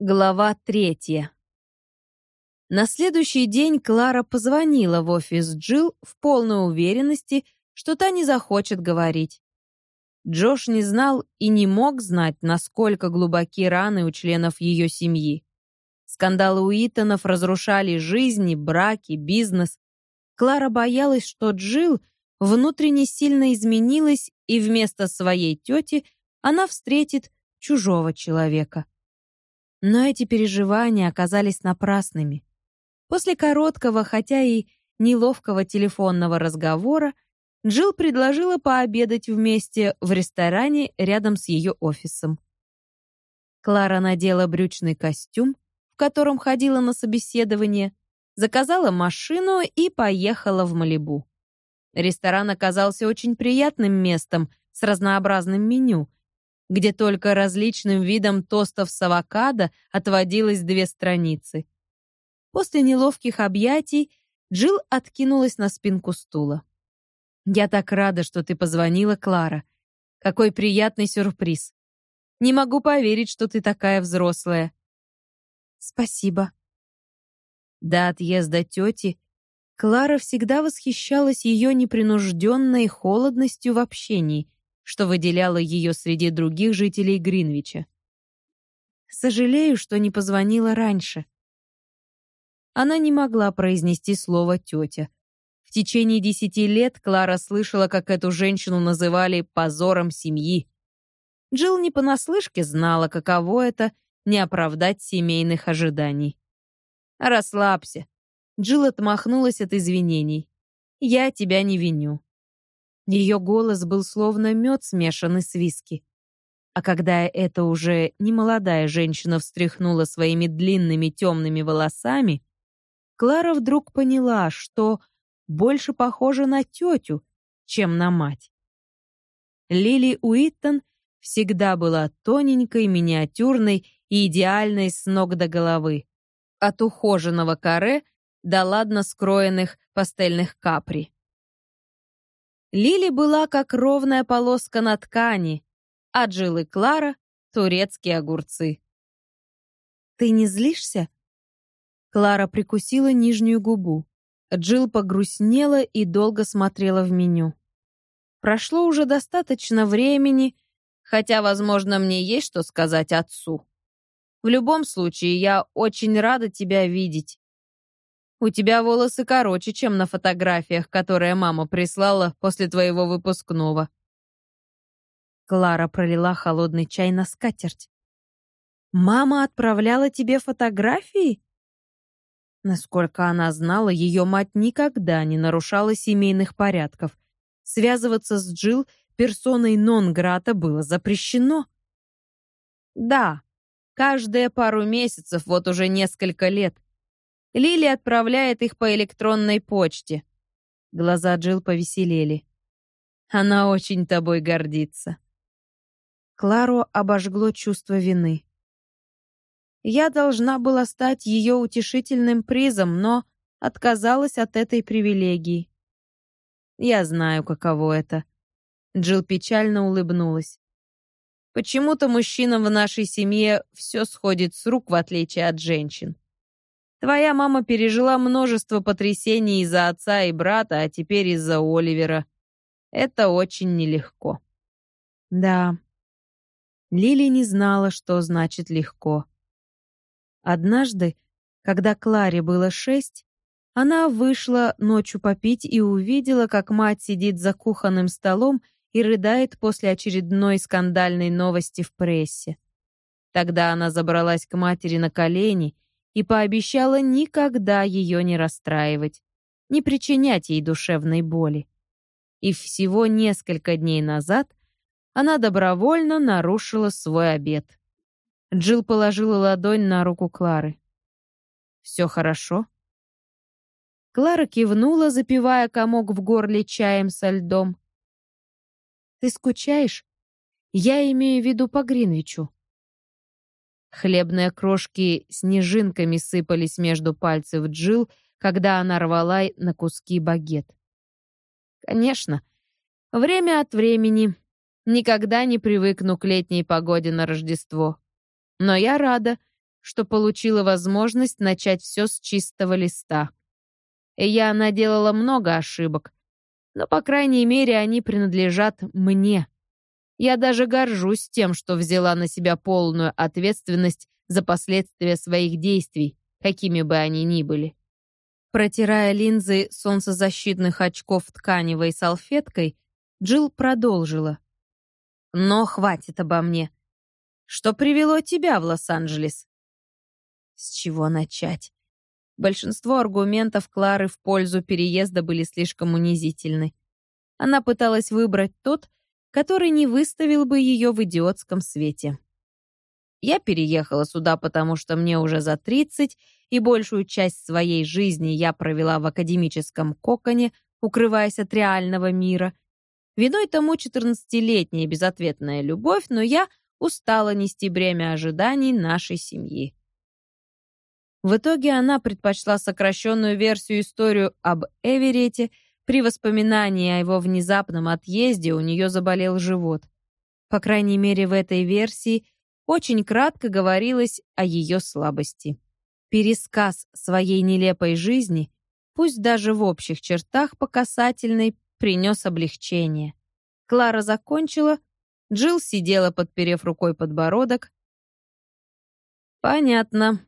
Глава третья. На следующий день Клара позвонила в офис Джилл в полной уверенности, что та не захочет говорить. Джош не знал и не мог знать, насколько глубоки раны у членов ее семьи. Скандалы Уитонов разрушали жизни, браки, бизнес. Клара боялась, что Джилл внутренне сильно изменилась, и вместо своей тети она встретит чужого человека. Но эти переживания оказались напрасными. После короткого, хотя и неловкого телефонного разговора, Джилл предложила пообедать вместе в ресторане рядом с ее офисом. Клара надела брючный костюм, в котором ходила на собеседование, заказала машину и поехала в Малибу. Ресторан оказался очень приятным местом с разнообразным меню, где только различным видом тостов с авокадо отводилось две страницы. После неловких объятий Джилл откинулась на спинку стула. «Я так рада, что ты позвонила, Клара. Какой приятный сюрприз. Не могу поверить, что ты такая взрослая». «Спасибо». До отъезда тети Клара всегда восхищалась ее непринужденной холодностью в общении — что выделяло ее среди других жителей Гринвича. Сожалею, что не позвонила раньше. Она не могла произнести слово «тетя». В течение десяти лет Клара слышала, как эту женщину называли «позором семьи». Джилл не понаслышке знала, каково это — не оправдать семейных ожиданий. «Расслабься». Джилл отмахнулась от извинений. «Я тебя не виню. Ее голос был словно мед, смешанный с виски. А когда эта уже немолодая женщина встряхнула своими длинными темными волосами, Клара вдруг поняла, что больше похожа на тетю, чем на мать. Лили Уиттон всегда была тоненькой, миниатюрной и идеальной с ног до головы. От ухоженного каре до ладно скроенных пастельных капри. Лили была как ровная полоска на ткани, а Джилл и Клара — турецкие огурцы. «Ты не злишься?» Клара прикусила нижнюю губу. Джилл погрустнела и долго смотрела в меню. Прошло уже достаточно времени, хотя, возможно, мне есть что сказать отцу. В любом случае, я очень рада тебя видеть. У тебя волосы короче, чем на фотографиях, которые мама прислала после твоего выпускного. Клара пролила холодный чай на скатерть. Мама отправляла тебе фотографии? Насколько она знала, ее мать никогда не нарушала семейных порядков. Связываться с Джил персоной нон-грата было запрещено. Да, каждые пару месяцев, вот уже несколько лет, Лили отправляет их по электронной почте. Глаза Джилл повеселели. Она очень тобой гордится. Клару обожгло чувство вины. Я должна была стать ее утешительным призом, но отказалась от этой привилегии. Я знаю, каково это. Джилл печально улыбнулась. Почему-то мужчинам в нашей семье все сходит с рук, в отличие от женщин. Твоя мама пережила множество потрясений из-за отца и брата, а теперь из-за Оливера. Это очень нелегко. Да. Лили не знала, что значит легко. Однажды, когда Кларе было шесть, она вышла ночью попить и увидела, как мать сидит за кухонным столом и рыдает после очередной скандальной новости в прессе. Тогда она забралась к матери на колени и пообещала никогда ее не расстраивать, не причинять ей душевной боли. И всего несколько дней назад она добровольно нарушила свой обет. Джилл положила ладонь на руку Клары. «Все хорошо?» Клара кивнула, запивая комок в горле чаем со льдом. «Ты скучаешь? Я имею в виду по Гринвичу». Хлебные крошки снежинками сыпались между пальцев Джил, когда она рвала на куски багет. Конечно, время от времени никогда не привыкну к летней погоде на Рождество. Но я рада, что получила возможность начать все с чистого листа. Я наделала много ошибок, но, по крайней мере, они принадлежат мне. Я даже горжусь тем, что взяла на себя полную ответственность за последствия своих действий, какими бы они ни были. Протирая линзы солнцезащитных очков тканевой салфеткой, Джилл продолжила. «Но хватит обо мне. Что привело тебя в Лос-Анджелес?» С чего начать? Большинство аргументов Клары в пользу переезда были слишком унизительны. Она пыталась выбрать тот, который не выставил бы ее в идиотском свете. Я переехала сюда, потому что мне уже за 30, и большую часть своей жизни я провела в академическом коконе, укрываясь от реального мира. Виной тому 14-летняя безответная любовь, но я устала нести бремя ожиданий нашей семьи. В итоге она предпочла сокращенную версию историю об Эверете. При воспоминании о его внезапном отъезде у нее заболел живот. По крайней мере, в этой версии очень кратко говорилось о ее слабости. Пересказ своей нелепой жизни, пусть даже в общих чертах по касательной, принес облегчение. Клара закончила, Джилл сидела, подперев рукой подбородок. «Понятно.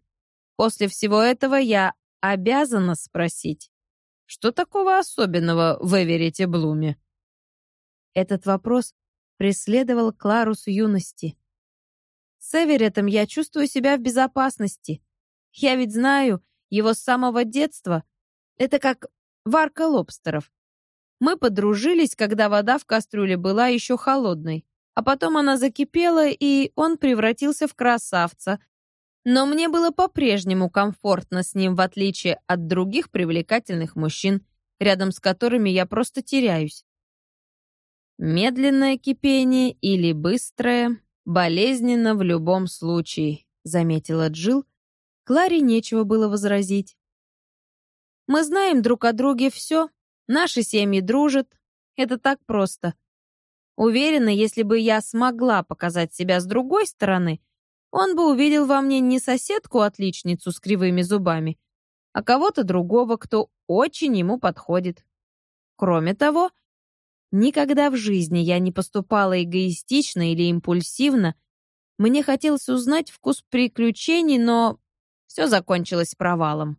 После всего этого я обязана спросить, что такого особенного в Эверете Блуме?» Этот вопрос преследовал Клару с юности. С Эверетом я чувствую себя в безопасности. Я ведь знаю его с самого детства. Это как варка лобстеров. Мы подружились, когда вода в кастрюле была еще холодной, а потом она закипела, и он превратился в красавца. Но мне было по-прежнему комфортно с ним, в отличие от других привлекательных мужчин, рядом с которыми я просто теряюсь. Медленное кипение или быстрое, болезненно в любом случае, заметила Джил. Кларе нечего было возразить. Мы знаем друг о друге все, наши семьи дружат. Это так просто. Уверена, если бы я смогла показать себя с другой стороны, он бы увидел во мне не соседку-отличницу с кривыми зубами, а кого-то другого, кто очень ему подходит. Кроме того, никогда в жизни я не поступала эгоистично или импульсивно. Мне хотелось узнать вкус приключений, но все закончилось провалом.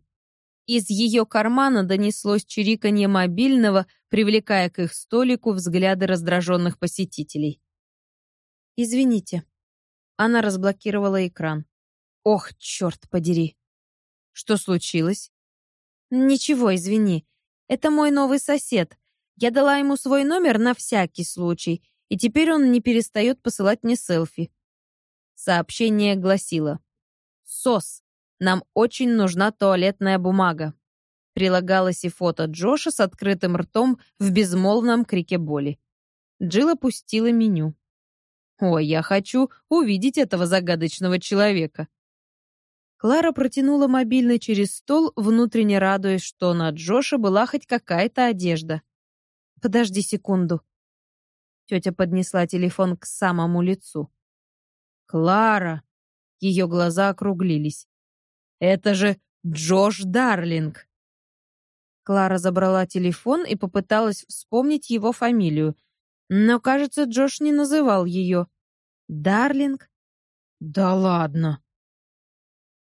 Из ее кармана донеслось чириканье мобильного, привлекая к их столику взгляды раздраженных посетителей. «Извините». Она разблокировала экран. «Ох, черт подери!» «Что случилось?» «Ничего, извини. Это мой новый сосед. Я дала ему свой номер на всякий случай, и теперь он не перестает посылать мне селфи». Сообщение гласило. «СОС. Нам очень нужна туалетная бумага. Прилагалось и фото Джоша с открытым ртом в безмолвном крике боли. Джилл опустила меню. «Ой, я хочу увидеть этого загадочного человека». Клара протянула мобильный через стол, внутренне радуясь, что на Джоша была хоть какая-то одежда. «Подожди секунду». Тетя поднесла телефон к самому лицу. «Клара!» Ее глаза округлились. Это же Джош Дарлинг. Клара забрала телефон и попыталась вспомнить его фамилию. Но, кажется, Джош не называл ее. Дарлинг? Да ладно.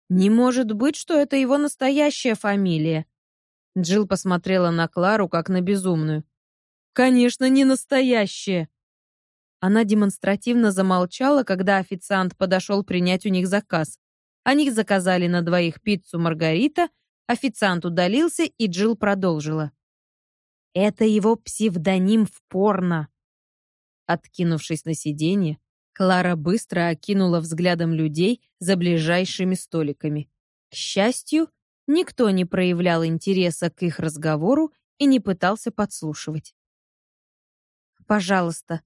Не может быть, что это его настоящая фамилия. Джилл посмотрела на Клару как на безумную. Конечно, не настоящая. Она демонстративно замолчала, когда официант подошел принять у них заказ. Они заказали на двоих пиццу Маргарита, официант удалился, и Джилл продолжила. «Это его псевдоним в порно». Откинувшись на сиденье, Клара быстро окинула взглядом людей за ближайшими столиками. К счастью, никто не проявлял интереса к их разговору и не пытался подслушивать. «Пожалуйста,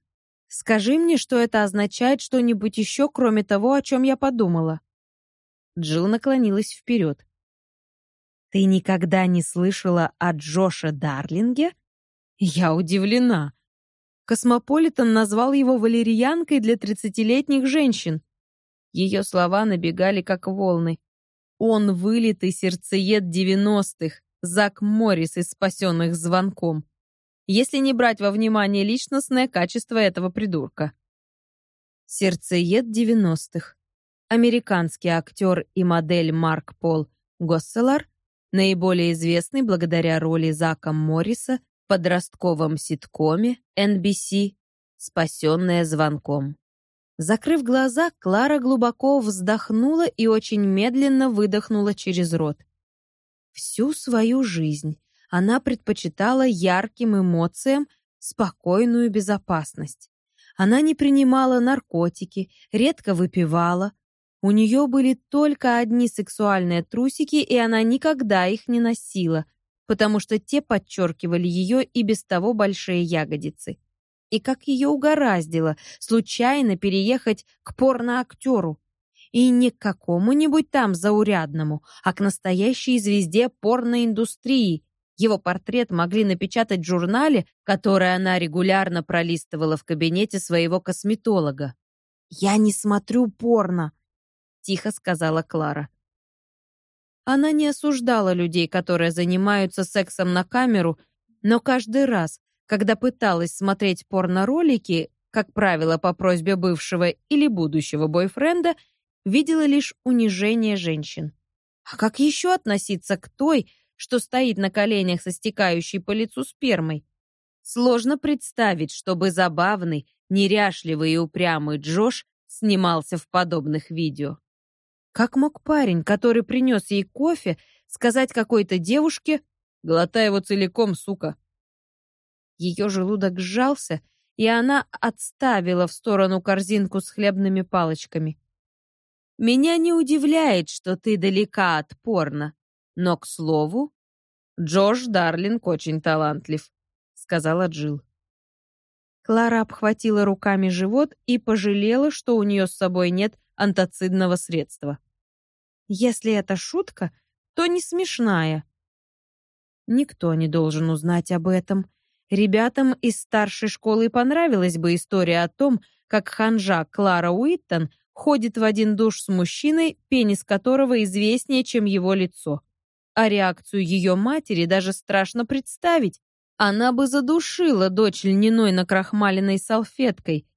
скажи мне, что это означает что-нибудь еще, кроме того, о чем я подумала». Джилл наклонилась вперед. «Ты никогда не слышала о Джоше Дарлинге?» «Я удивлена. Космополитен назвал его валерьянкой для тридцатилетних женщин. Ее слова набегали как волны. Он вылитый сердцеед девяностых, Зак Моррис из «Спасенных звонком». Если не брать во внимание личностное качество этого придурка. Сердцеед девяностых. Американский актер и модель Марк Пол Госселар, наиболее известный благодаря роли Зака Морриса подростковом ситкоме NBC «Спасенная звонком». Закрыв глаза, Клара глубоко вздохнула и очень медленно выдохнула через рот. Всю свою жизнь она предпочитала ярким эмоциям спокойную безопасность. Она не принимала наркотики, редко выпивала. У нее были только одни сексуальные трусики, и она никогда их не носила, потому что те подчеркивали ее и без того большие ягодицы и как ее угораздило случайно переехать к порноактеру. И не к какому-нибудь там заурядному, а к настоящей звезде порноиндустрии. Его портрет могли напечатать в журнале, который она регулярно пролистывала в кабинете своего косметолога. «Я не смотрю порно», — тихо сказала Клара. Она не осуждала людей, которые занимаются сексом на камеру, но каждый раз, когда пыталась смотреть порно-ролики, как правило, по просьбе бывшего или будущего бойфренда, видела лишь унижение женщин. А как еще относиться к той, что стоит на коленях со стекающей по лицу спермой? Сложно представить, чтобы забавный, неряшливый и упрямый Джош снимался в подобных видео. Как мог парень, который принес ей кофе, сказать какой-то девушке «Глотай его целиком, сука», ее желудок сжался, и она отставила в сторону корзинку с хлебными палочками. «Меня не удивляет, что ты далека от порно. Но, к слову, Джош Дарлинг очень талантлив», — сказала Джилл. Клара обхватила руками живот и пожалела, что у нее с собой нет антацидного средства. Если это шутка, то не смешная. Никто не должен узнать об этом, Ребятам из старшей школы понравилась бы история о том, как ханжа Клара Уиттон ходит в один душ с мужчиной, пенис которого известнее, чем его лицо. А реакцию ее матери даже страшно представить. Она бы задушила дочь льняной накрахмаленной салфеткой.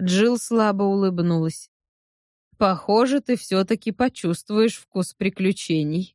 Джилл слабо улыбнулась. «Похоже, ты все-таки почувствуешь вкус приключений».